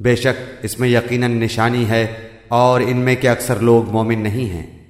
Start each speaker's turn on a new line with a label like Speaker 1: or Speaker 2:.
Speaker 1: بے شک اس میں یقیناً نشانی ہے اور ان میں کے اکثر لوگ مومن نہیں ہیں۔